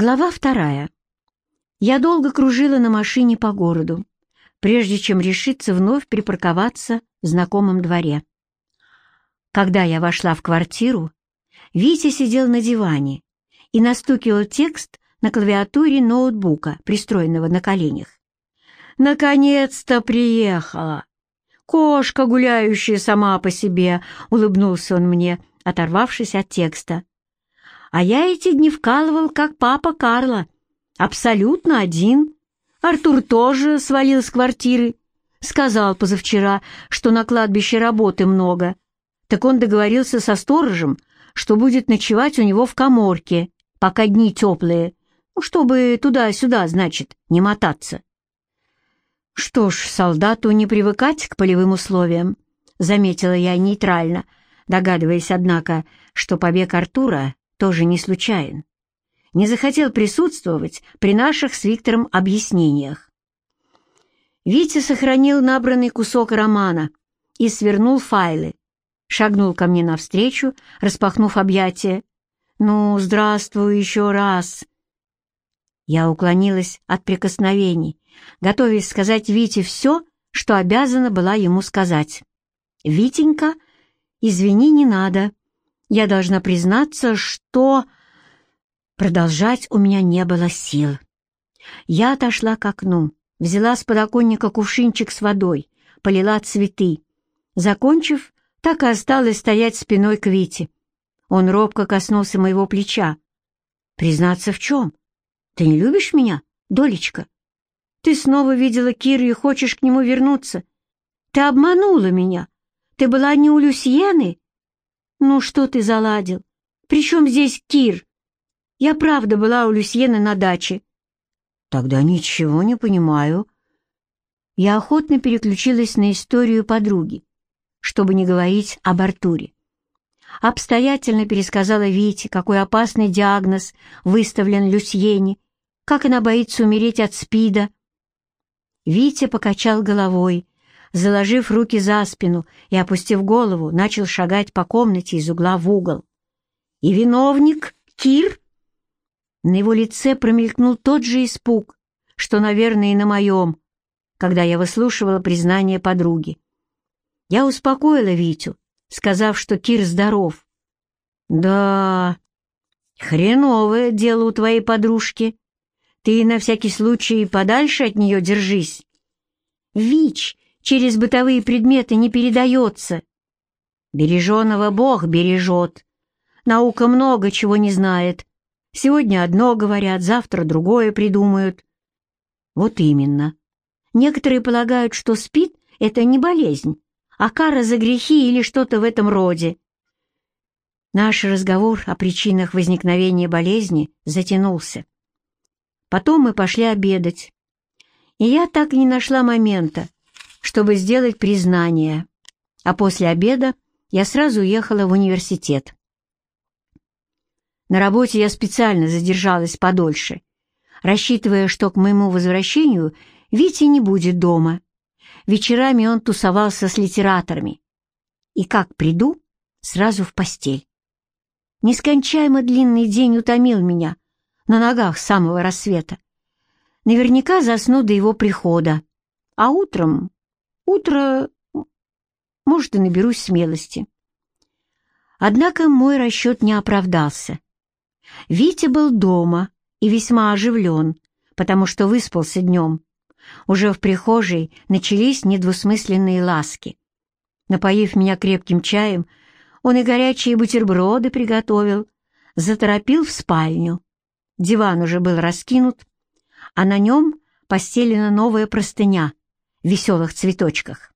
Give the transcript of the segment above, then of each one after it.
Глава вторая. Я долго кружила на машине по городу, прежде чем решиться вновь припарковаться в знакомом дворе. Когда я вошла в квартиру, Витя сидел на диване и настукивал текст на клавиатуре ноутбука, пристроенного на коленях. «Наконец-то приехала! Кошка, гуляющая сама по себе!» — улыбнулся он мне, оторвавшись от текста. «А я эти дни вкалывал, как папа Карла, абсолютно один. Артур тоже свалил с квартиры. Сказал позавчера, что на кладбище работы много. Так он договорился со сторожем, что будет ночевать у него в коморке, пока дни теплые, ну, чтобы туда-сюда, значит, не мотаться. «Что ж, солдату не привыкать к полевым условиям», — заметила я нейтрально, догадываясь, однако, что побег Артура тоже не случайен. Не захотел присутствовать при наших с Виктором объяснениях. Витя сохранил набранный кусок романа и свернул файлы, шагнул ко мне навстречу, распахнув объятия. «Ну, здравствуй еще раз!» Я уклонилась от прикосновений, готовясь сказать Вите все, что обязана была ему сказать. «Витенька, извини, не надо. Я должна признаться, что...» Продолжать у меня не было сил. Я отошла к окну, взяла с подоконника кувшинчик с водой, полила цветы. Закончив, так и осталась стоять спиной к Вите. Он робко коснулся моего плеча. «Признаться в чем? Ты не любишь меня, Долечка? Ты снова видела Киру и хочешь к нему вернуться? Ты обманула меня. Ты была не у Люсьены? Ну что ты заладил? Причем здесь Кир? Я правда была у Люсьены на даче». «Тогда ничего не понимаю». Я охотно переключилась на историю подруги чтобы не говорить об Артуре. Обстоятельно пересказала Вите, какой опасный диагноз выставлен Люсьене, как она боится умереть от СПИДа. Витя покачал головой, заложив руки за спину и, опустив голову, начал шагать по комнате из угла в угол. «И виновник Кир?» На его лице промелькнул тот же испуг, что, наверное, и на моем, когда я выслушивала признание подруги. Я успокоила Витю, сказав, что Кир здоров. «Да, хреновое дело у твоей подружки. Ты на всякий случай подальше от нее держись. ВИЧ через бытовые предметы не передается. Береженого Бог бережет. Наука много чего не знает. Сегодня одно говорят, завтра другое придумают. Вот именно. Некоторые полагают, что СПИД — это не болезнь, а кара за грехи или что-то в этом роде. Наш разговор о причинах возникновения болезни затянулся. Потом мы пошли обедать, и я так и не нашла момента, чтобы сделать признание, а после обеда я сразу уехала в университет. На работе я специально задержалась подольше, рассчитывая, что к моему возвращению Вити не будет дома, Вечерами он тусовался с литераторами. И как приду, сразу в постель. Нескончаемо длинный день утомил меня на ногах с самого рассвета. Наверняка засну до его прихода. А утром, утро, может, и наберусь смелости. Однако мой расчет не оправдался. Витя был дома и весьма оживлен, потому что выспался днем. Уже в прихожей начались недвусмысленные ласки. Напоив меня крепким чаем, он и горячие бутерброды приготовил, заторопил в спальню. Диван уже был раскинут, а на нем постелена новая простыня веселых цветочках.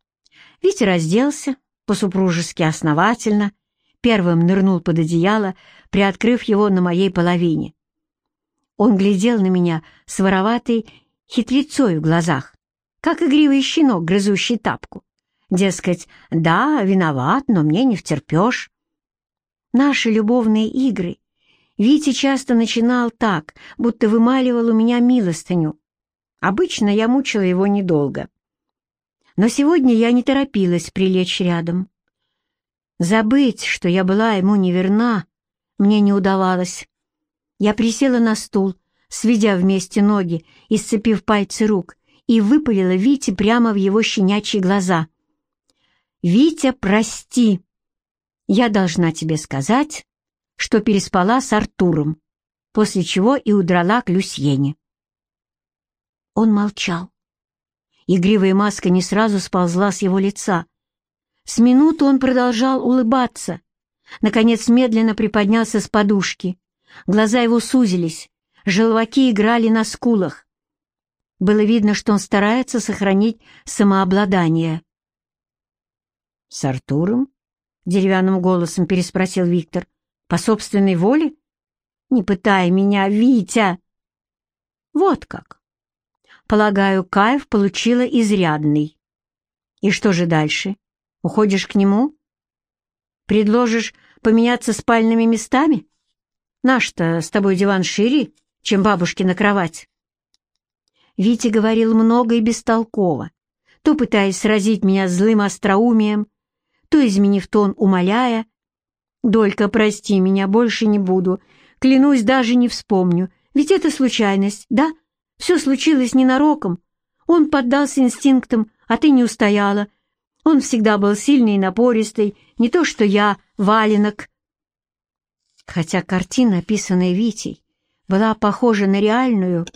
Витя разделся, по-супружески основательно, первым нырнул под одеяло, приоткрыв его на моей половине. Он глядел на меня с вороватой хитрецой в глазах, как игривый щенок, грызущий тапку. Дескать, да, виноват, но мне не втерпешь. Наши любовные игры Витя часто начинал так, будто вымаливал у меня милостыню. Обычно я мучила его недолго. Но сегодня я не торопилась прилечь рядом. Забыть, что я была ему неверна, мне не удавалось. Я присела на стул, сведя вместе ноги и сцепив пальцы рук, и выпалила Вите прямо в его щенячьи глаза. «Витя, прости! Я должна тебе сказать, что переспала с Артуром, после чего и удрала к Люсьене». Он молчал. Игривая маска не сразу сползла с его лица. С минуту он продолжал улыбаться. Наконец медленно приподнялся с подушки. Глаза его сузились, желваки играли на скулах. Было видно, что он старается сохранить самообладание. «С Артуром?» — деревянным голосом переспросил Виктор. «По собственной воле? Не пытай меня, Витя!» «Вот как!» Полагаю, Каев получила изрядный. И что же дальше? Уходишь к нему? Предложишь поменяться спальными местами? Наш-то с тобой диван шире, чем бабушкина кровать. Витя говорил много и бестолково, то пытаясь сразить меня злым остроумием, то, изменив тон, умоляя. «Долька, прости меня, больше не буду. Клянусь, даже не вспомню. Ведь это случайность, да? Все случилось ненароком. Он поддался инстинктам, а ты не устояла. Он всегда был сильный и напористый, не то что я, валенок. Хотя картина, описанная Витей, была похожа на реальную,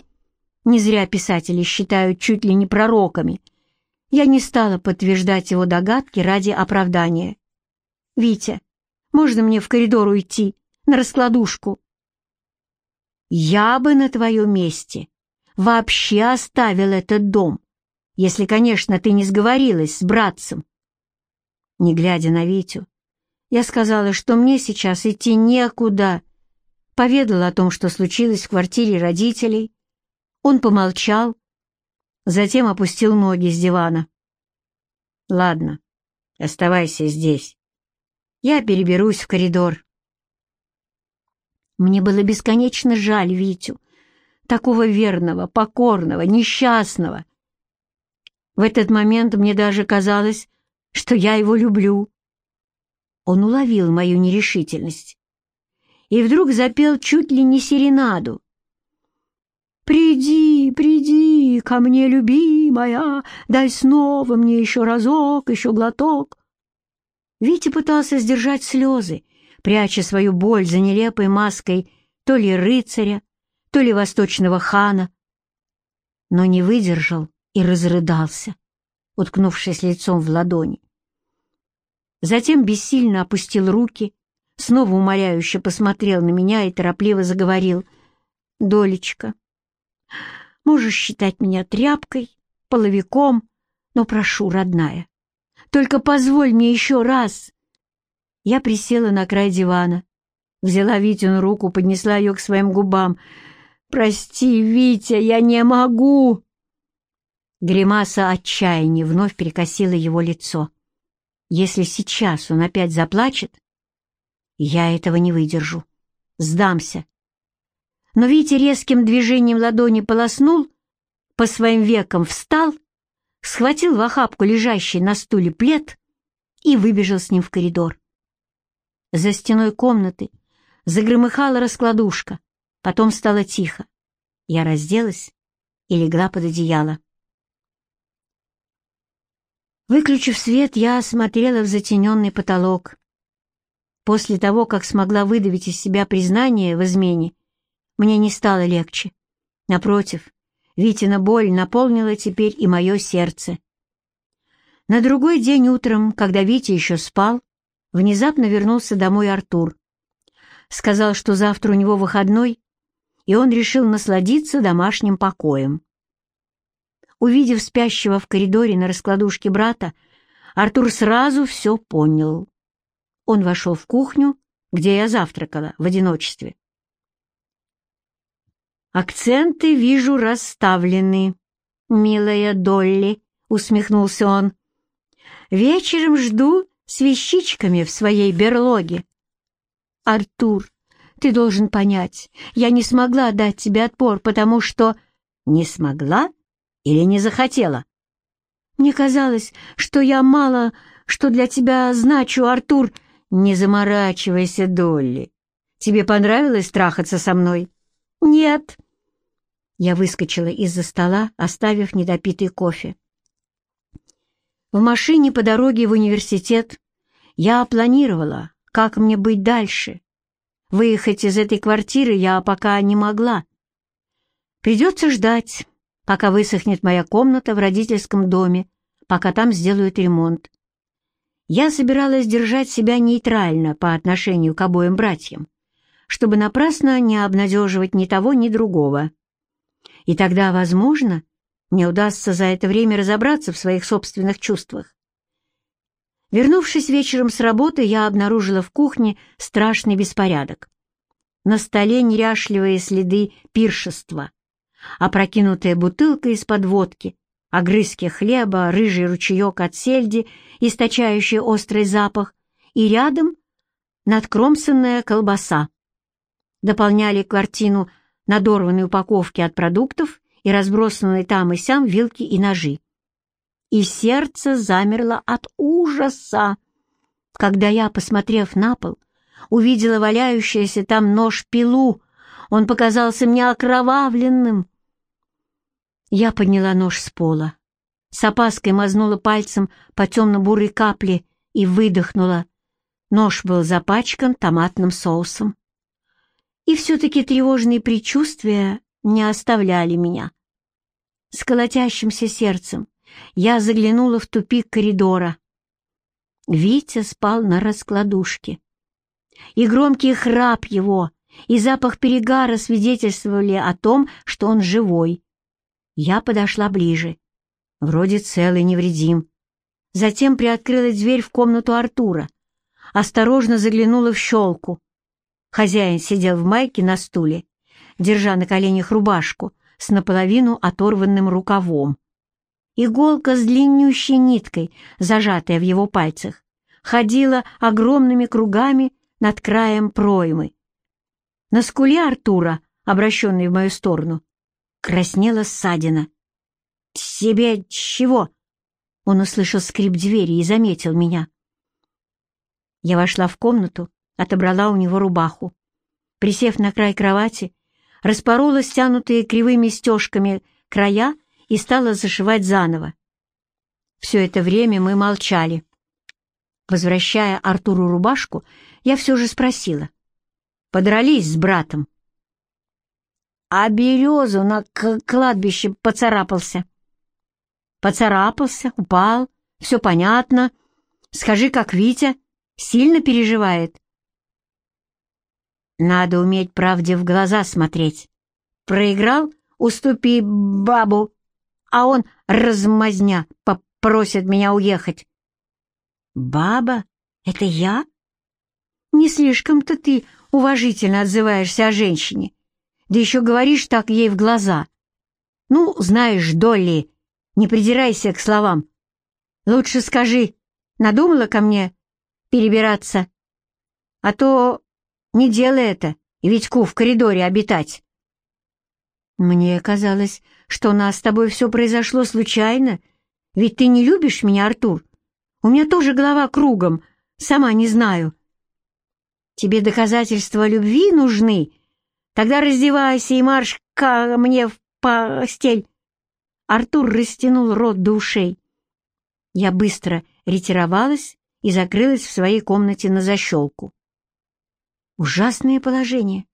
не зря писатели считают чуть ли не пророками, я не стала подтверждать его догадки ради оправдания. «Витя, можно мне в коридор уйти, на раскладушку?» «Я бы на твоем месте вообще оставил этот дом, если, конечно, ты не сговорилась с братцем». Не глядя на Витю, я сказала, что мне сейчас идти некуда. Поведала о том, что случилось в квартире родителей. Он помолчал, затем опустил ноги с дивана. «Ладно, оставайся здесь. Я переберусь в коридор». Мне было бесконечно жаль Витю, такого верного, покорного, несчастного. В этот момент мне даже казалось, что я его люблю. Он уловил мою нерешительность и вдруг запел чуть ли не серенаду. «Приди, приди ко мне, любимая, дай снова мне еще разок, еще глоток». Витя пытался сдержать слезы, пряча свою боль за нелепой маской то ли рыцаря, то ли восточного хана, но не выдержал и разрыдался, уткнувшись лицом в ладони. Затем бессильно опустил руки, снова умоляюще посмотрел на меня и торопливо заговорил. «Долечка, можешь считать меня тряпкой, половиком, но прошу, родная, только позволь мне еще раз». Я присела на край дивана, взяла Витину руку, поднесла ее к своим губам. «Прости, Витя, я не могу!» Гримаса отчаяния вновь перекосила его лицо. Если сейчас он опять заплачет, я этого не выдержу. Сдамся. Но Витя резким движением ладони полоснул, по своим векам встал, схватил в охапку лежащий на стуле плед и выбежал с ним в коридор. За стеной комнаты загромыхала раскладушка, потом стало тихо. Я разделась и легла под одеяло. Выключив свет, я осмотрела в затененный потолок. После того, как смогла выдавить из себя признание в измене, мне не стало легче. Напротив, Витина боль наполнила теперь и мое сердце. На другой день утром, когда Витя еще спал, внезапно вернулся домой Артур. Сказал, что завтра у него выходной, и он решил насладиться домашним покоем. Увидев спящего в коридоре на раскладушке брата, Артур сразу все понял. Он вошел в кухню, где я завтракала в одиночестве. «Акценты, вижу, расставлены, милая Долли», — усмехнулся он. «Вечером жду с вещичками в своей берлоге». «Артур, ты должен понять, я не смогла дать тебе отпор, потому что...» «Не смогла?» Или не захотела? Мне казалось, что я мало что для тебя значу, Артур. Не заморачивайся, Долли. Тебе понравилось трахаться со мной? Нет. Я выскочила из-за стола, оставив недопитый кофе. В машине по дороге в университет я планировала, как мне быть дальше. Выехать из этой квартиры я пока не могла. Придется ждать, пока высохнет моя комната в родительском доме, пока там сделают ремонт. Я собиралась держать себя нейтрально по отношению к обоим братьям, чтобы напрасно не обнадеживать ни того, ни другого. И тогда, возможно, мне удастся за это время разобраться в своих собственных чувствах. Вернувшись вечером с работы, я обнаружила в кухне страшный беспорядок. На столе неряшливые следы пиршества, опрокинутая бутылка из-под водки, огрызки хлеба, рыжий ручеек от сельди, источающий острый запах, и рядом надкромсанная колбаса. Дополняли картину надорванные упаковки от продуктов и разбросанные там и сям вилки и ножи. И сердце замерло от ужаса, когда я, посмотрев на пол, увидела валяющийся там нож-пилу. Он показался мне окровавленным. Я подняла нож с пола, с опаской мазнула пальцем по темно-бурой капле и выдохнула. Нож был запачкан томатным соусом. И все-таки тревожные предчувствия не оставляли меня. С колотящимся сердцем я заглянула в тупик коридора. Витя спал на раскладушке. И громкий храп его, и запах перегара свидетельствовали о том, что он живой. Я подошла ближе. Вроде целый невредим. Затем приоткрыла дверь в комнату Артура. Осторожно заглянула в щелку. Хозяин сидел в майке на стуле, держа на коленях рубашку с наполовину оторванным рукавом. Иголка с длиннющей ниткой, зажатая в его пальцах, ходила огромными кругами над краем проймы. На скуле Артура, обращенной в мою сторону, краснела ссадина. «Себе чего?» Он услышал скрип двери и заметил меня. Я вошла в комнату отобрала у него рубаху. Присев на край кровати, распорола стянутые кривыми стежками края и стала зашивать заново. Все это время мы молчали. Возвращая Артуру рубашку, я все же спросила. Подрались с братом. А березу на кладбище поцарапался. Поцарапался, упал, все понятно. Скажи, как Витя, сильно переживает? Надо уметь правде в глаза смотреть. Проиграл — уступи бабу, а он, размазня, попросит меня уехать. Баба? Это я? Не слишком-то ты уважительно отзываешься о женщине, да еще говоришь так ей в глаза. Ну, знаешь, Долли, не придирайся к словам. Лучше скажи, надумала ко мне перебираться? А то не делай это, и Витьку в коридоре обитать. Мне казалось, что у нас с тобой все произошло случайно, ведь ты не любишь меня, Артур. У меня тоже голова кругом, сама не знаю. Тебе доказательства любви нужны? Тогда раздевайся и марш ко мне в постель. Артур растянул рот до ушей. Я быстро ретировалась и закрылась в своей комнате на защелку. Ужасное положение.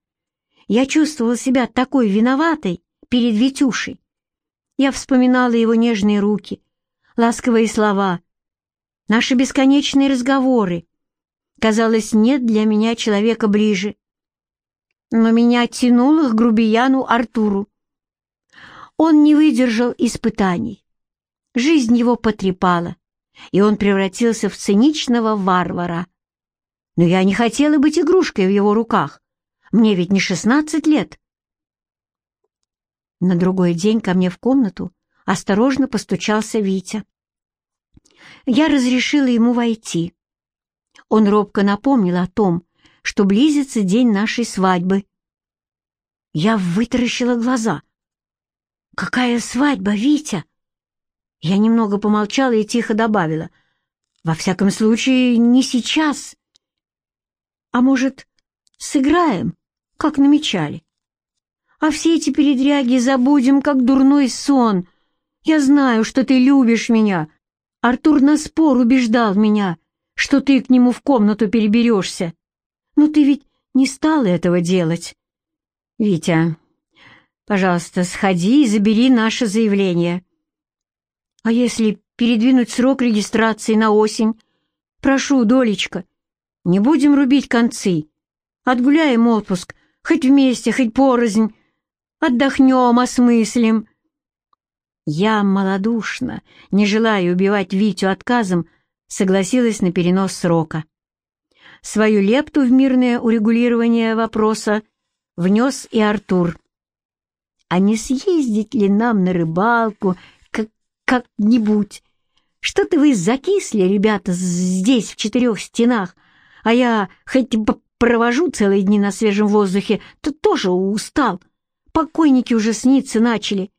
Я чувствовала себя такой виноватой перед Витюшей. Я вспоминала его нежные руки, ласковые слова, наши бесконечные разговоры. Казалось, нет для меня человека ближе. Но меня тянуло к грубияну Артуру. Он не выдержал испытаний. Жизнь его потрепала, и он превратился в циничного варвара, но я не хотела быть игрушкой в его руках. Мне ведь не шестнадцать лет. На другой день ко мне в комнату осторожно постучался Витя. Я разрешила ему войти. Он робко напомнил о том, что близится день нашей свадьбы. Я вытаращила глаза. «Какая свадьба, Витя?» Я немного помолчала и тихо добавила. «Во всяком случае, не сейчас. А может, сыграем, как намечали? А все эти передряги забудем, как дурной сон. Я знаю, что ты любишь меня. Артур на спор убеждал меня, что ты к нему в комнату переберешься. Но ты ведь не стала этого делать. Витя, пожалуйста, сходи и забери наше заявление. А если передвинуть срок регистрации на осень? Прошу, Долечка, не будем рубить концы. Отгуляем отпуск, хоть вместе, хоть порознь. Отдохнем, осмыслим. Я малодушно, не желая убивать Витю отказом, согласилась на перенос срока. Свою лепту в мирное урегулирование вопроса внес и Артур. А не съездить ли нам на рыбалку как-нибудь? Что-то вы закисли, ребята, здесь, в четырех стенах, а я хоть провожу целые дни на свежем воздухе, то тоже устал. Покойники уже сниться начали.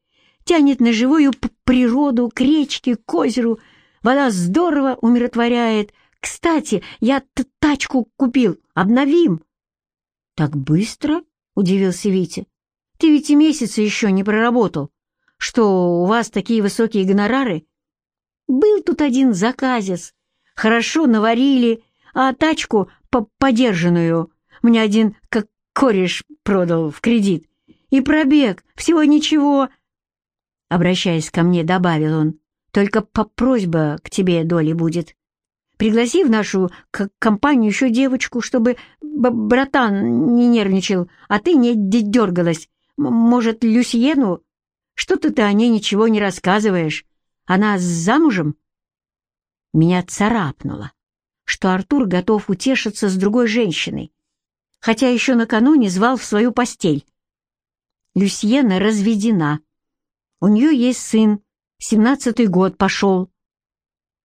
Тянет на живую природу, к речке, к озеру. Вода здорово умиротворяет. Кстати, я тачку купил, обновим. Так быстро? — удивился Витя. «Ты ведь и месяца еще не проработал. Что, у вас такие высокие гонорары?» «Был тут один заказец. Хорошо наварили, а тачку по подержанную мне один как кореш продал в кредит. И пробег, всего ничего». Обращаясь ко мне, добавил он, «Только по просьба к тебе доли будет. Пригласи в нашу компанию еще девочку, чтобы братан не нервничал, а ты не дергалась. Может, Люсьену? Что-то ты о ней ничего не рассказываешь. Она замужем?» Меня царапнуло, что Артур готов утешиться с другой женщиной, хотя еще накануне звал в свою постель. Люсьена разведена. У нее есть сын, семнадцатый год пошел.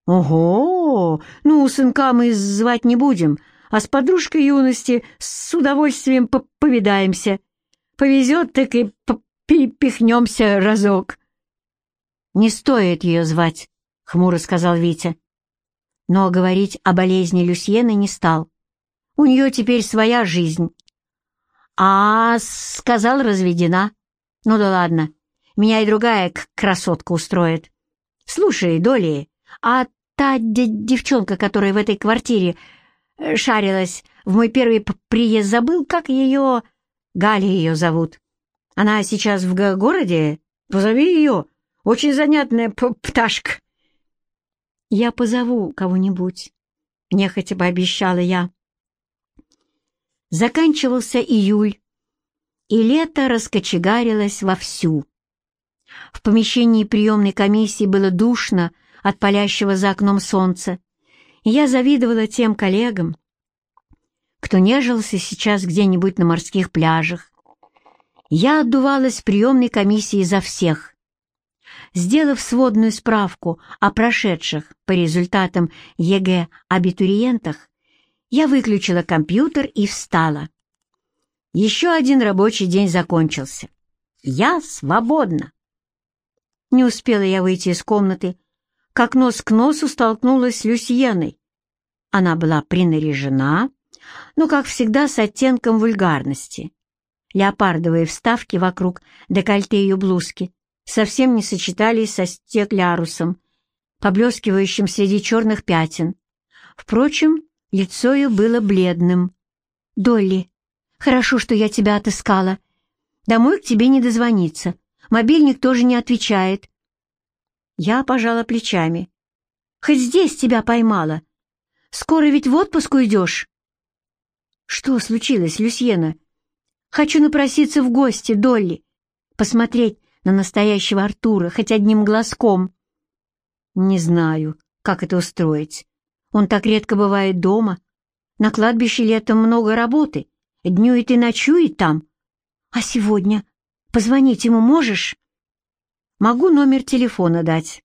«Ого! Ну, сынка мы звать не будем, а с подружкой юности с удовольствием по повидаемся. Повезет, так и перепихнемся разок». «Не стоит ее звать», — хмуро сказал Витя. Но говорить о болезни Люсьены не стал. У нее теперь своя жизнь. «А, — сказал, — разведена. Ну да ладно, меня и другая красотка устроит. Слушай, Доли, а Та девчонка, которая в этой квартире э, шарилась в мой первый приезд, забыл, как ее... Галя ее зовут. Она сейчас в городе? Позови ее. Очень занятная пташка. Я позову кого-нибудь, нехотя пообещала я. Заканчивался июль, и лето раскочегарилось вовсю. В помещении приемной комиссии было душно, от палящего за окном солнца, и я завидовала тем коллегам, кто нежился сейчас где-нибудь на морских пляжах. Я отдувалась в приемной комиссии за всех. Сделав сводную справку о прошедших по результатам ЕГЭ абитуриентах, я выключила компьютер и встала. Еще один рабочий день закончился. Я свободна. Не успела я выйти из комнаты, как нос к носу столкнулась с Люсьеной. Она была принаряжена, но, как всегда, с оттенком вульгарности. Леопардовые вставки вокруг декольте ее блузки совсем не сочетались со стеклярусом, поблескивающим среди черных пятен. Впрочем, лицо ее было бледным. «Долли, хорошо, что я тебя отыскала. Домой к тебе не дозвониться. Мобильник тоже не отвечает. Я пожала плечами. «Хоть здесь тебя поймала. Скоро ведь в отпуск уйдешь». «Что случилось, Люсьена?» «Хочу напроситься в гости, Долли, посмотреть на настоящего Артура хоть одним глазком». «Не знаю, как это устроить. Он так редко бывает дома. На кладбище летом много работы, днюет и ночует там. А сегодня позвонить ему можешь?» Могу номер телефона дать.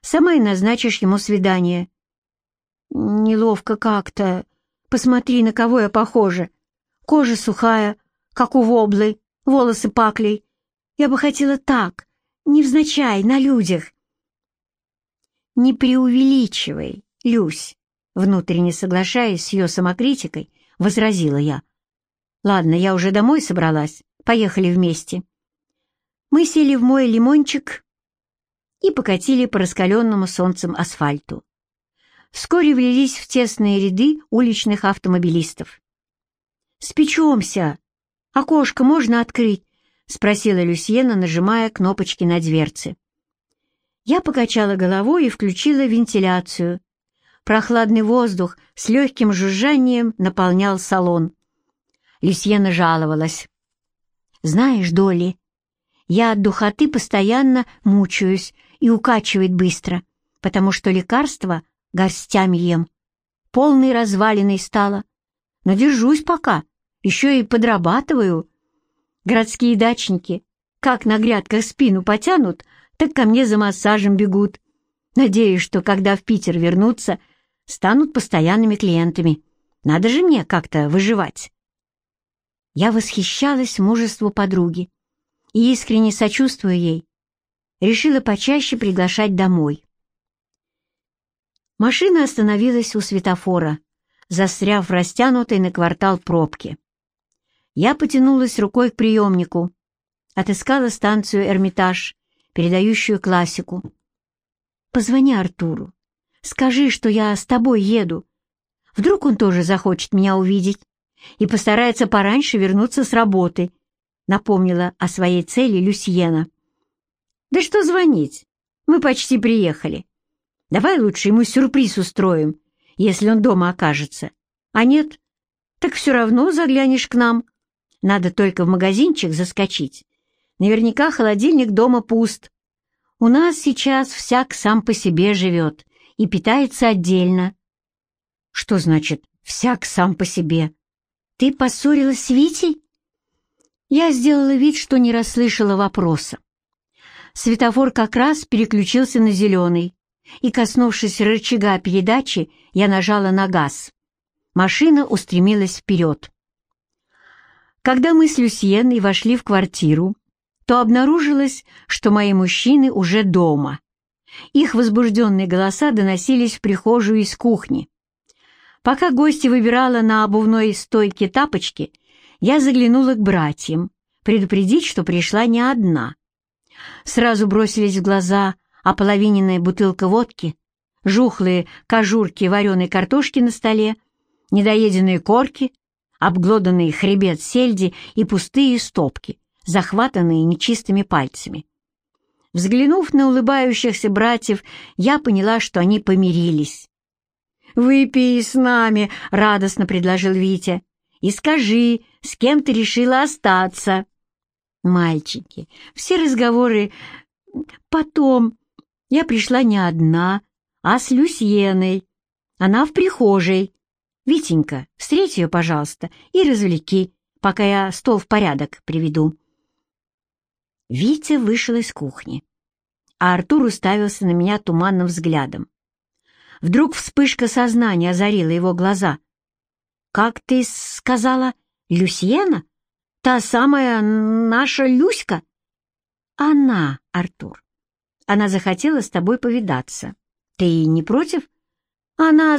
Сама и назначишь ему свидание. Неловко как-то. Посмотри, на кого я похожа. Кожа сухая, как у воблы, волосы паклей. Я бы хотела так, невзначай, на людях. Не преувеличивай, Люсь, внутренне соглашаясь с ее самокритикой, возразила я. Ладно, я уже домой собралась. Поехали вместе. Мы сели в мой лимончик и покатили по раскаленному солнцем асфальту. Вскоре влились в тесные ряды уличных автомобилистов. «Спечемся! Окошко можно открыть?» — спросила Люсьена, нажимая кнопочки на дверце. Я покачала головой и включила вентиляцию. Прохладный воздух с легким жужжанием наполнял салон. Люсьена жаловалась. «Знаешь, Долли, я от духоты постоянно мучаюсь и укачивает быстро, потому что лекарства горстями ем. Полной развалиной стала. Но держусь пока, еще и подрабатываю. Городские дачники, как на грядках спину потянут, так ко мне за массажем бегут. Надеюсь, что когда в Питер вернутся, станут постоянными клиентами. Надо же мне как-то выживать. Я восхищалась мужеству подруги и, искренне сочувствуя ей, решила почаще приглашать домой. Машина остановилась у светофора, застряв в растянутой на квартал пробке. Я потянулась рукой к приемнику, отыскала станцию «Эрмитаж», передающую классику. «Позвони Артуру, скажи, что я с тобой еду. Вдруг он тоже захочет меня увидеть и постарается пораньше вернуться с работы», напомнила о своей цели Люсьена. «Да что звонить? Мы почти приехали. Давай лучше ему сюрприз устроим, если он дома окажется. А нет, так все равно заглянешь к нам. Надо только в магазинчик заскочить. Наверняка холодильник дома пуст. У нас сейчас всяк сам по себе живет и питается отдельно. Что значит «всяк сам по себе»? Ты поссорилась с Витей? Я сделала вид, что не расслышала вопроса. Светофор как раз переключился на зеленый, и, коснувшись рычага передачи, я нажала на газ. Машина устремилась вперед. Когда мы с Люсьеной вошли в квартиру, то обнаружилось, что мои мужчины уже дома. Их возбужденные голоса доносились в прихожую из кухни. Пока гостья выбирала на обувной стойке тапочки, я заглянула к братьям, предупредить, что пришла не одна. Сразу бросились в глаза ополовиненная бутылка водки, жухлые кожурки вареной картошки на столе, недоеденные корки, обглоданный хребет сельди и пустые стопки, захватанные нечистыми пальцами. Взглянув на улыбающихся братьев, я поняла, что они помирились. «Выпей с нами», — радостно предложил Витя, — «и скажи, с кем ты решила остаться». «Мальчики, все разговоры потом. Я пришла не одна, а с Люсьеной. Она в прихожей. «Витенька, встреть ее, пожалуйста, и развлеки, пока я стол в порядок приведу». Витя вышел из кухни, а Артур уставился на меня туманным взглядом. Вдруг вспышка сознания озарила его глаза. «Как ты сказала, Люсьена? Та самая наша Люська?» «Она, Артур. Она захотела с тобой повидаться. Ты не против?» «Она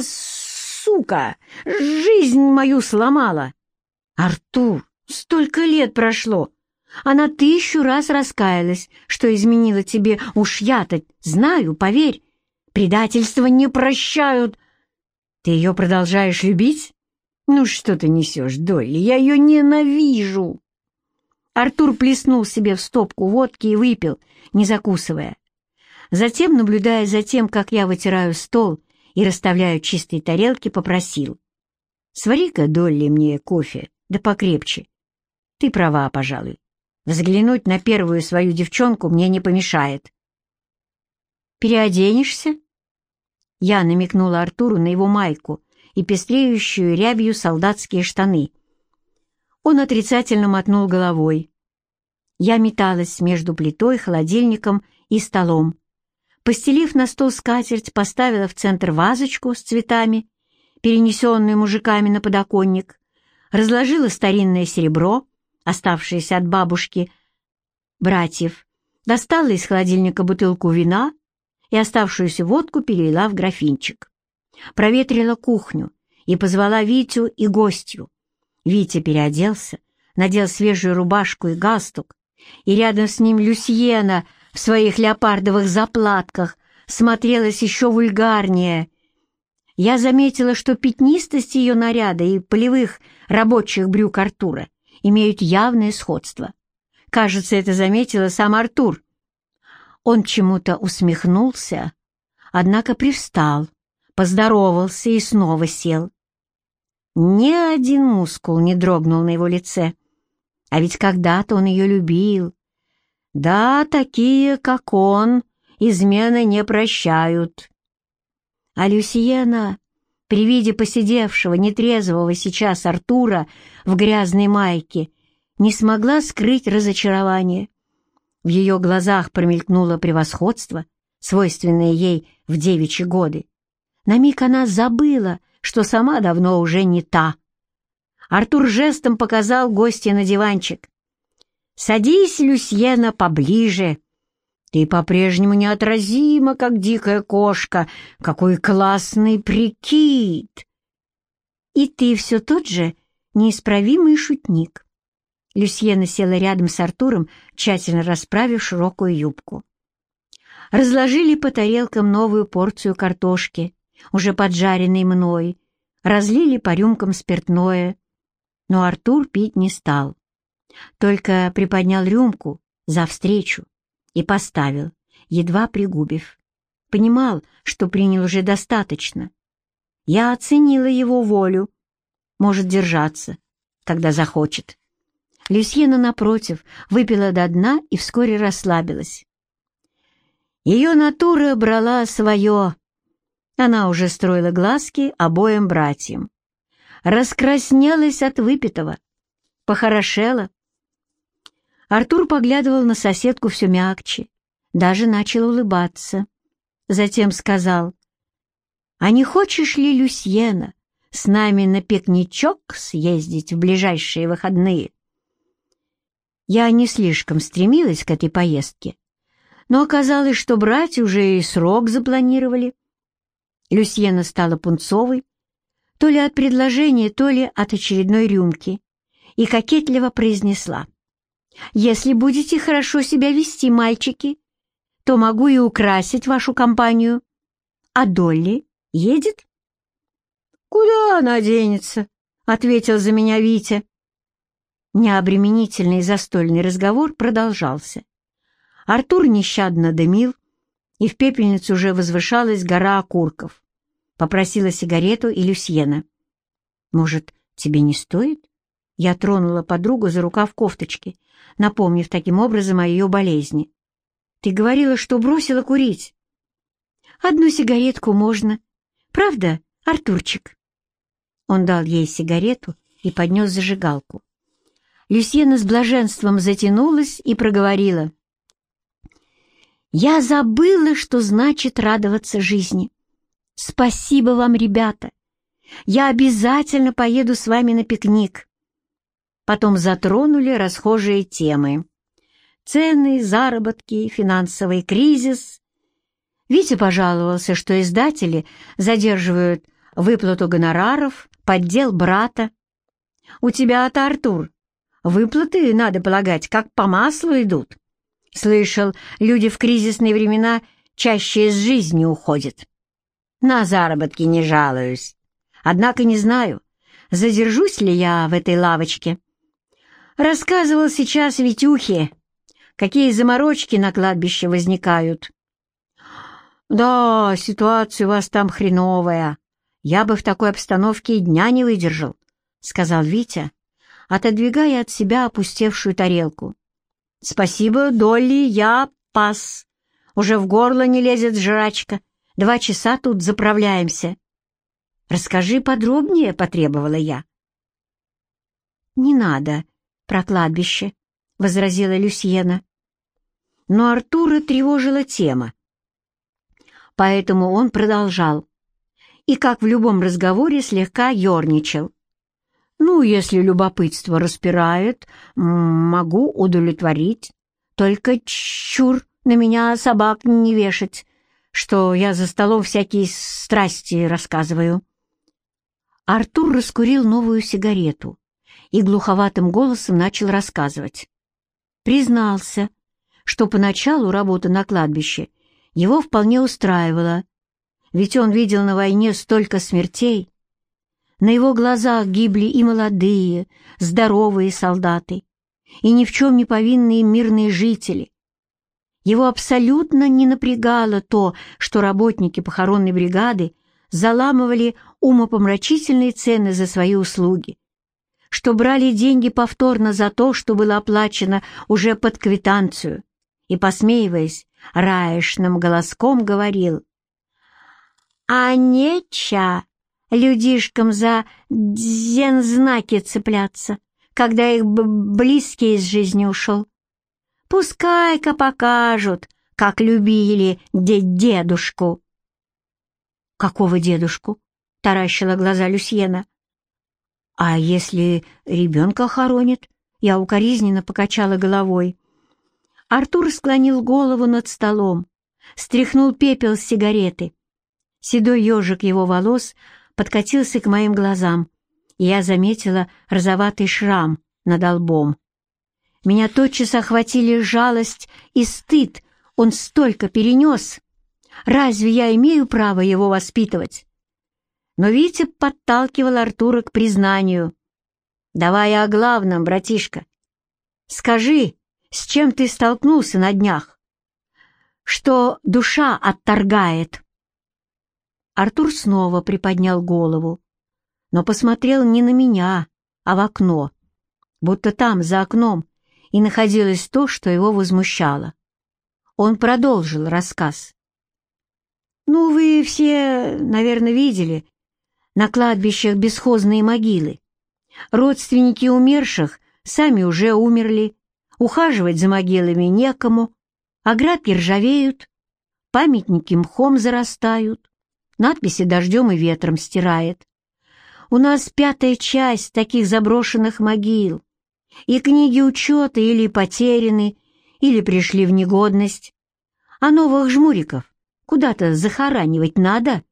сука! Жизнь мою сломала!» «Артур, столько лет прошло! Она тысячу раз раскаялась, что изменила тебе. Уж я-то знаю, поверь, предательство не прощают!» «Ты ее продолжаешь любить?» «Ну что ты несешь, Долли, я ее ненавижу!» Артур плеснул себе в стопку водки и выпил, не закусывая. Затем, наблюдая за тем, как я вытираю стол и расставляю чистые тарелки, попросил. «Свари-ка, Долли, мне кофе, да покрепче. Ты права, пожалуй. Взглянуть на первую свою девчонку мне не помешает». «Переоденешься?» Я намекнула Артуру на его майку и пестреющую рябью солдатские штаны. Он отрицательно мотнул головой. Я металась между плитой, холодильником и столом, Постелив на стол скатерть, поставила в центр вазочку с цветами, перенесенную мужиками на подоконник, разложила старинное серебро, оставшееся от бабушки, братьев, достала из холодильника бутылку вина и оставшуюся водку перелила в графинчик. Проветрила кухню и позвала Витю и гостью. Витя переоделся, надел свежую рубашку и галстук, и рядом с ним Люсьена в своих леопардовых заплатках смотрелась еще вульгарнее. Я заметила, что пятнистость ее наряда и полевых рабочих брюк Артура имеют явное сходство. Кажется, это заметила сам Артур. Он чему-то усмехнулся, однако привстал, поздоровался и снова сел. Ни один мускул не дрогнул на его лице. А ведь когда-то он ее любил. Да, такие, как он, измены не прощают. А Люсиена, при виде посидевшего, нетрезвого сейчас Артура в грязной майке, не смогла скрыть разочарование. В ее глазах промелькнуло превосходство, свойственное ей в девичьи годы. На миг она забыла, что сама давно уже не та. Артур жестом показал гостя на диванчик. «Садись, Люсьена, поближе. Ты по-прежнему неотразима, как дикая кошка. Какой классный прикид!» «И ты все тот же неисправимый шутник». Люсьена села рядом с Артуром, тщательно расправив широкую юбку. Разложили по тарелкам новую порцию картошки, уже поджаренный мной, разлили по рюмкам спиртное, но Артур пить не стал. Только приподнял рюмку за встречу и поставил, едва пригубив. Понимал, что принял уже достаточно. Я оценила его волю. Может держаться, когда захочет. Люсьена, напротив, выпила до дна и вскоре расслабилась. Ее натура брала свое, она уже строила глазки обоим братьям. Раскраснелась от выпитого, похорошела. Артур поглядывал на соседку все мягче, даже начал улыбаться. Затем сказал, «А не хочешь ли, Люсьена, с нами на пикничок съездить в ближайшие выходные?» Я не слишком стремилась к этой поездке, но оказалось, что братья уже и срок запланировали. Люсьена стала пунцовой, то ли от предложения, то ли от очередной рюмки, и кокетливо произнесла. «Если будете хорошо себя вести, мальчики, то могу и украсить вашу компанию. А Долли едет?» «Куда она денется?» — ответил за меня Витя. Необременительный застольный разговор продолжался. Артур нещадно дымил, и в пепельницу уже возвышалась гора окурков. Попросила сигарету и Люсьена. «Может, тебе не стоит?» Я тронула подругу за рукав кофточки, напомнив таким образом о ее болезни. «Ты говорила, что бросила курить». «Одну сигаретку можно. Правда, Артурчик?» Он дал ей сигарету и поднес зажигалку. Люсьена с блаженством затянулась и проговорила. Я забыла, что значит радоваться жизни. Спасибо вам, ребята. Я обязательно поеду с вами на пикник. Потом затронули расхожие темы. Цены, заработки, финансовый кризис. Витя пожаловался, что издатели задерживают выплату гонораров, поддел брата. У тебя-то, Артур, выплаты, надо полагать, как по маслу идут. Слышал, люди в кризисные времена чаще из жизни уходят. На заработки не жалуюсь. Однако не знаю, задержусь ли я в этой лавочке. Рассказывал сейчас Витюхе, какие заморочки на кладбище возникают. «Да, ситуация у вас там хреновая. Я бы в такой обстановке и дня не выдержал», — сказал Витя, отодвигая от себя опустевшую тарелку. «Спасибо, Долли, я пас. Уже в горло не лезет жрачка. Два часа тут заправляемся». «Расскажи подробнее», — потребовала я. «Не надо про кладбище», — возразила Люсьена. Но Артура тревожила тема. Поэтому он продолжал. И, как в любом разговоре, слегка ерничал. Ну, если любопытство распирает, могу удовлетворить. Только чур на меня собак не вешать, что я за столом всякие страсти рассказываю. Артур раскурил новую сигарету и глуховатым голосом начал рассказывать. Признался, что поначалу работа на кладбище его вполне устраивала, ведь он видел на войне столько смертей. На его глазах гибли и молодые, здоровые солдаты, и ни в чем не повинные мирные жители. Его абсолютно не напрягало то, что работники похоронной бригады заламывали умопомрачительные цены за свои услуги, что брали деньги повторно за то, что было оплачено уже под квитанцию, и, посмеиваясь, раешным голоском говорил «А неча людишкам за дзензнаки цепляться, когда их близкий из жизни ушел. Пускай-ка покажут, как любили дедушку». «Какого дедушку?» — таращила глаза Люсьена. «А если ребенка хоронит?» Я укоризненно покачала головой. Артур склонил голову над столом, стряхнул пепел с сигареты. Седой ежик его волос подкатился к моим глазам, и я заметила розоватый шрам над лбом. Меня тотчас охватили жалость и стыд, он столько перенес. Разве я имею право его воспитывать? Но Витя подталкивал Артура к признанию. «Давай о главном, братишка. Скажи, с чем ты столкнулся на днях? Что душа отторгает?» Артур снова приподнял голову, но посмотрел не на меня, а в окно, будто там, за окном, и находилось то, что его возмущало. Он продолжил рассказ. «Ну, вы все, наверное, видели, на кладбищах бесхозные могилы. Родственники умерших сами уже умерли, ухаживать за могилами некому, оградки ржавеют, памятники мхом зарастают, надписи дождем и ветром стирает. У нас пятая часть таких заброшенных могил, и книги учета или потеряны, или пришли в негодность. А новых жмуриков куда-то захоранивать надо,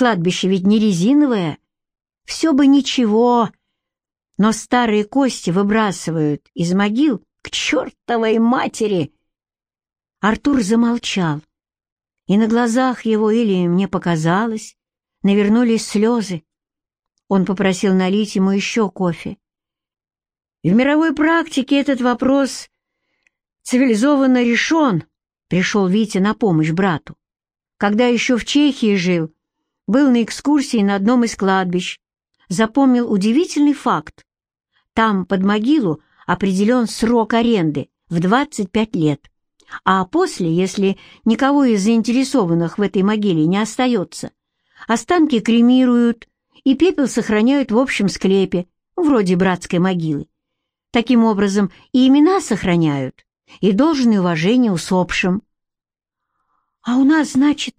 Кладбище ведь не резиновое. Все бы ничего, но старые кости выбрасывают из могил к чертовой матери. Артур замолчал, и на глазах его, или мне показалось, навернулись слезы. Он попросил налить ему еще кофе. В мировой практике этот вопрос цивилизованно решен, пришел Витя на помощь брату. Когда еще в Чехии жил, был на экскурсии на одном из кладбищ, запомнил удивительный факт. Там под могилу определен срок аренды в 25 лет, а после, если никого из заинтересованных в этой могиле не остается, останки кремируют и пепел сохраняют в общем склепе, вроде братской могилы. Таким образом, и имена сохраняют, и должное уважение усопшим. «А у нас, значит,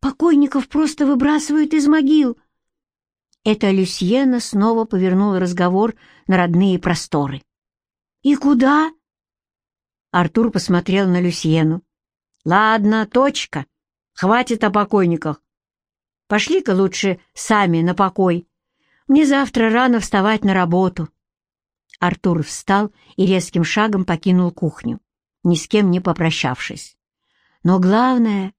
Покойников просто выбрасывают из могил. Это Люсьена снова повернула разговор на родные просторы. «И куда?» Артур посмотрел на Люсьену. «Ладно, точка. Хватит о покойниках. Пошли-ка лучше сами на покой. Мне завтра рано вставать на работу». Артур встал и резким шагом покинул кухню, ни с кем не попрощавшись. Но главное,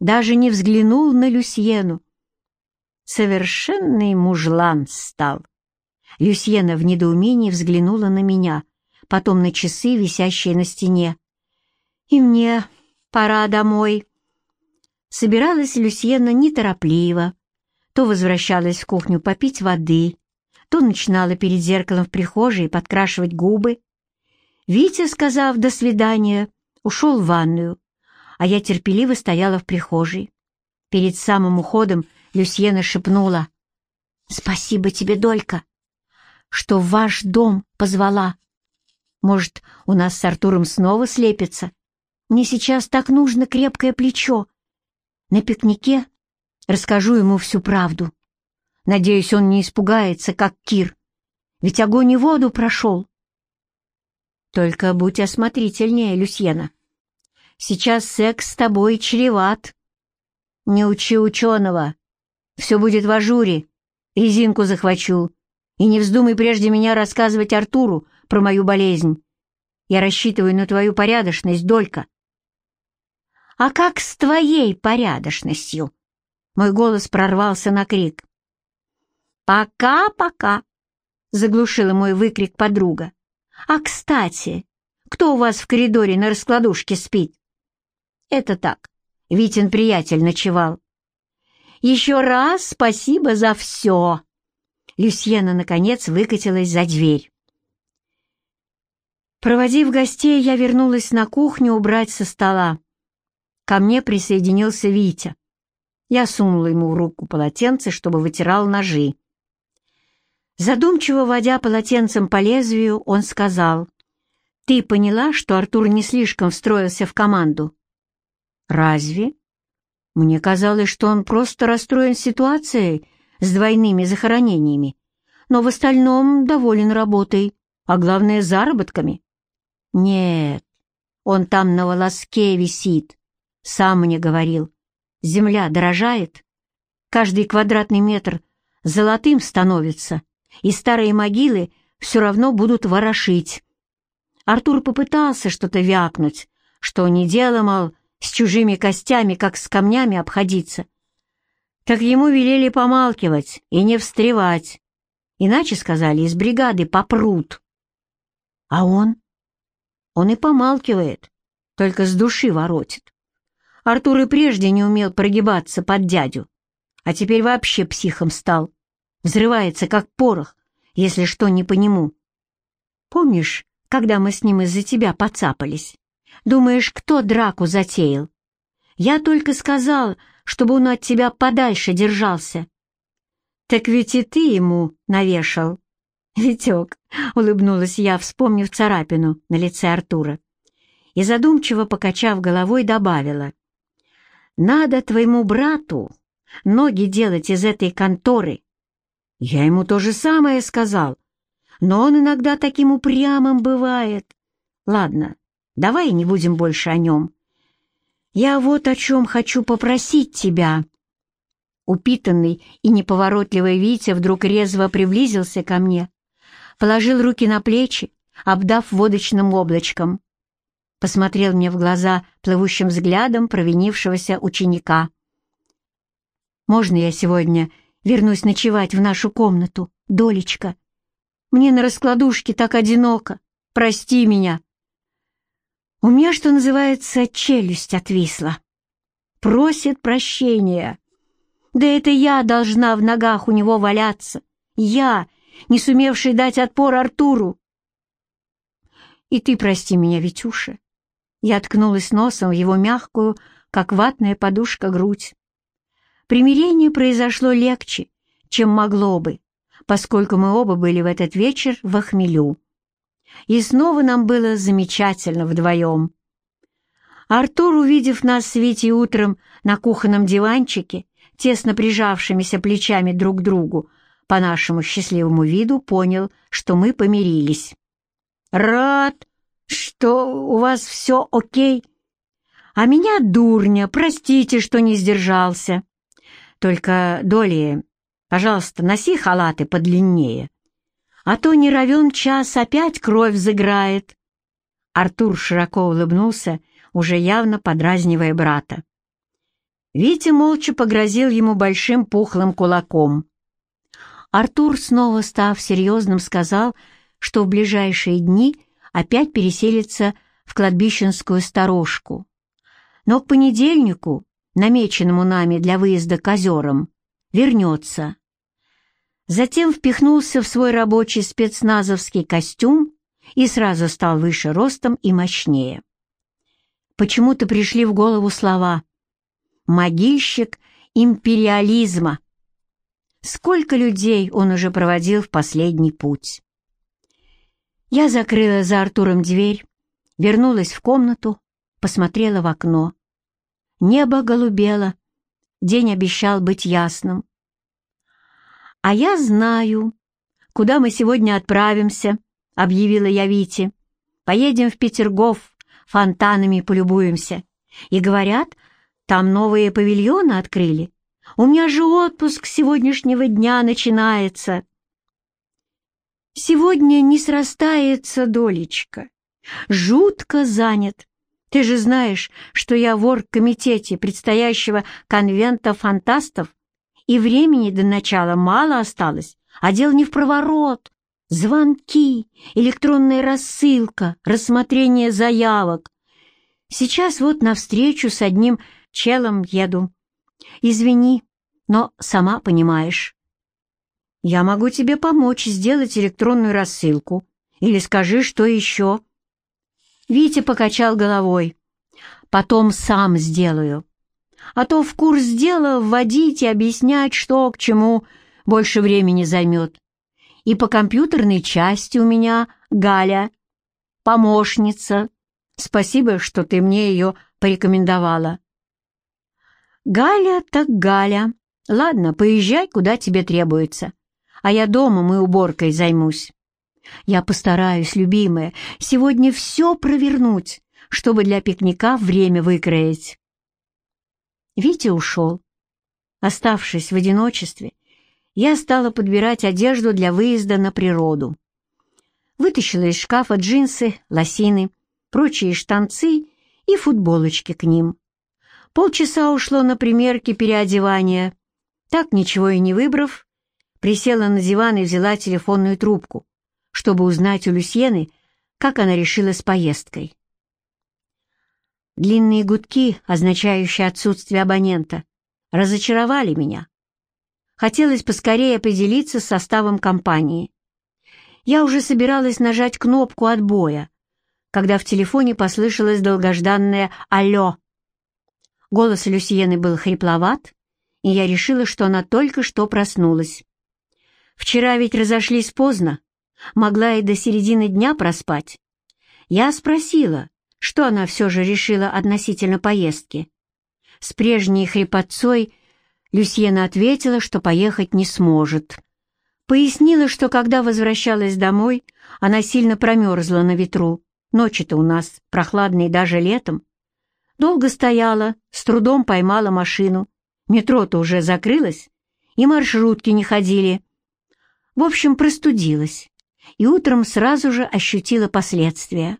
даже не взглянул на Люсьену. Совершенный мужлан стал. Люсьена в недоумении взглянула на меня, потом на часы, висящие на стене. «И мне пора домой». Собиралась Люсьена неторопливо, то возвращалась в кухню попить воды, то начинала перед зеркалом в прихожей подкрашивать губы. Витя, сказав «до свидания», ушел в ванную, а я терпеливо стояла в прихожей. Перед самым уходом Люсьена шепнула «Спасибо тебе, Долька, что в ваш дом позвала. Может, у нас с Артуром снова слепится? Мне сейчас так нужно крепкое плечо. На пикнике расскажу ему всю правду. Надеюсь, он не испугается, как Кир, ведь огонь и воду прошел. Только будь осмотрительнее, Люсьена. Сейчас секс с тобой чреват. Не учи ученого. Все будет в ажуре. Резинку захвачу. И не вздумай прежде меня рассказывать Артуру про мою болезнь. Я рассчитываю на твою порядочность, Долька». «А как с твоей порядочностью?» Мой голос прорвался на крик. «Пока-пока!» — заглушила мой выкрик подруга. «А, кстати, кто у вас в коридоре на раскладушке спит?» «Это так, Витин приятель ночевал». «Еще раз спасибо за все!» Люсьена, наконец, выкатилась за дверь. Проводив гостей, я вернулась на кухню убрать со стола. Ко мне присоединился Витя. Я сунула ему в руку полотенце, чтобы вытирал ножи. Задумчиво водя полотенцем по лезвию, он сказал, «Ты поняла, что Артур не слишком встроился в команду?» «Разве?» «Мне казалось, что он просто расстроен ситуацией с двойными захоронениями, но в остальном доволен работой, а главное — заработками». «Нет, он там на волоске висит, сам мне говорил. Земля дорожает, каждый квадратный метр золотым становится» и старые могилы все равно будут ворошить. Артур попытался что-то вякнуть, что не дело, мол, с чужими костями, как с камнями обходиться. Так ему велели помалкивать и не встревать. Иначе, сказали, из бригады попрут. А он? Он и помалкивает, только с души воротит. Артур и прежде не умел прогибаться под дядю, а теперь вообще психом стал взрывается, как порох, если что не по нему. Помнишь, когда мы с ним из-за тебя поцапались? Думаешь, кто драку затеял? Я только сказал, чтобы он от тебя подальше держался. Так ведь и ты ему навешал. Витек, улыбнулась я, вспомнив царапину на лице Артура. И задумчиво покачав головой, добавила. Надо твоему брату ноги делать из этой конторы, я ему то же самое сказал, но он иногда таким упрямым бывает. Ладно, давай не будем больше о нем. Я вот о чем хочу попросить тебя. Упитанный и неповоротливый Витя вдруг резво приблизился ко мне, положил руки на плечи, обдав водочным облачком. Посмотрел мне в глаза плывущим взглядом провинившегося ученика. «Можно я сегодня Вернусь ночевать в нашу комнату, Долечка. Мне на раскладушке так одиноко. Прости меня. У меня, что называется, челюсть отвисла. Просит прощения. Да это я должна в ногах у него валяться. Я, не сумевший дать отпор Артуру. И ты прости меня, Витюша. Я ткнулась носом в его мягкую, как ватная подушка, грудь. Примирение произошло легче, чем могло бы, поскольку мы оба были в этот вечер в охмелю. И снова нам было замечательно вдвоем. Артур, увидев нас с Витей утром на кухонном диванчике, тесно прижавшимися плечами друг к другу, по нашему счастливому виду понял, что мы помирились. «Рад, что у вас все окей. А меня, дурня, простите, что не сдержался. Только, Доли, пожалуйста, носи халаты подлиннее, а то не равен час опять кровь заграет. Артур широко улыбнулся, уже явно подразнивая брата. Витя молча погрозил ему большим пухлым кулаком. Артур, снова став серьезным, сказал, что в ближайшие дни опять переселится в кладбищенскую сторожку. Но к понедельнику намеченному нами для выезда к озерам, вернется. Затем впихнулся в свой рабочий спецназовский костюм и сразу стал выше ростом и мощнее. Почему-то пришли в голову слова «могильщик империализма». Сколько людей он уже проводил в последний путь. Я закрыла за Артуром дверь, вернулась в комнату, посмотрела в окно. Небо голубело, день обещал быть ясным. «А я знаю, куда мы сегодня отправимся», — объявила я Вите. «Поедем в Петергоф, фонтанами полюбуемся. И говорят, там новые павильоны открыли. У меня же отпуск сегодняшнего дня начинается». Сегодня не срастается долечка. Жутко занят. Ты же знаешь, что я в оргкомитете предстоящего конвента фантастов, и времени до начала мало осталось, а дело не в проворот. Звонки, электронная рассылка, рассмотрение заявок. Сейчас вот навстречу с одним челом еду. Извини, но сама понимаешь. Я могу тебе помочь сделать электронную рассылку. Или скажи, что еще. Витя покачал головой. Потом сам сделаю. А то в курс дела вводить и объяснять, что к чему, больше времени займет. И по компьютерной части у меня Галя, помощница. Спасибо, что ты мне ее порекомендовала. Галя так Галя. Ладно, поезжай, куда тебе требуется. А я дома мы уборкой займусь. Я постараюсь, любимая, сегодня все провернуть, чтобы для пикника время выкроить. Витя ушел. Оставшись в одиночестве, я стала подбирать одежду для выезда на природу. Вытащила из шкафа джинсы, лосины, прочие штанцы и футболочки к ним. Полчаса ушло на примерки переодевания. Так, ничего и не выбрав, присела на диван и взяла телефонную трубку чтобы узнать у Люсьены, как она решила с поездкой. Длинные гудки, означающие отсутствие абонента, разочаровали меня. Хотелось поскорее определиться с составом компании. Я уже собиралась нажать кнопку отбоя, когда в телефоне послышалось долгожданное «Алло». Голос Люсьены был хрипловат, и я решила, что она только что проснулась. Вчера ведь разошлись поздно, Могла и до середины дня проспать. Я спросила, что она все же решила относительно поездки. С прежней хрипотцой Люсьена ответила, что поехать не сможет. Пояснила, что когда возвращалась домой, она сильно промерзла на ветру. Ночи-то у нас прохладные даже летом. Долго стояла, с трудом поймала машину. Метро-то уже закрылось, и маршрутки не ходили. В общем, простудилась и утром сразу же ощутила последствия.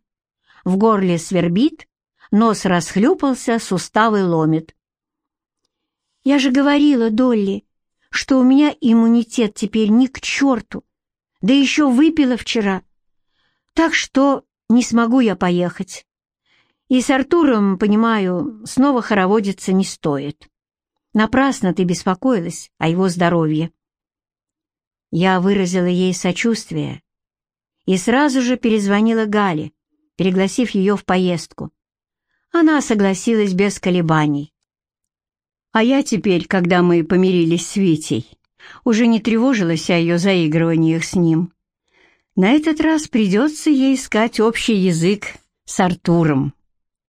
В горле свербит, нос расхлюпался, суставы ломит. «Я же говорила, Долли, что у меня иммунитет теперь ни к черту, да еще выпила вчера, так что не смогу я поехать. И с Артуром, понимаю, снова хороводиться не стоит. Напрасно ты беспокоилась о его здоровье». Я выразила ей сочувствие и сразу же перезвонила Гале, пригласив ее в поездку. Она согласилась без колебаний. А я теперь, когда мы помирились с Витей, уже не тревожилась о ее заигрываниях с ним. На этот раз придется ей искать общий язык с Артуром.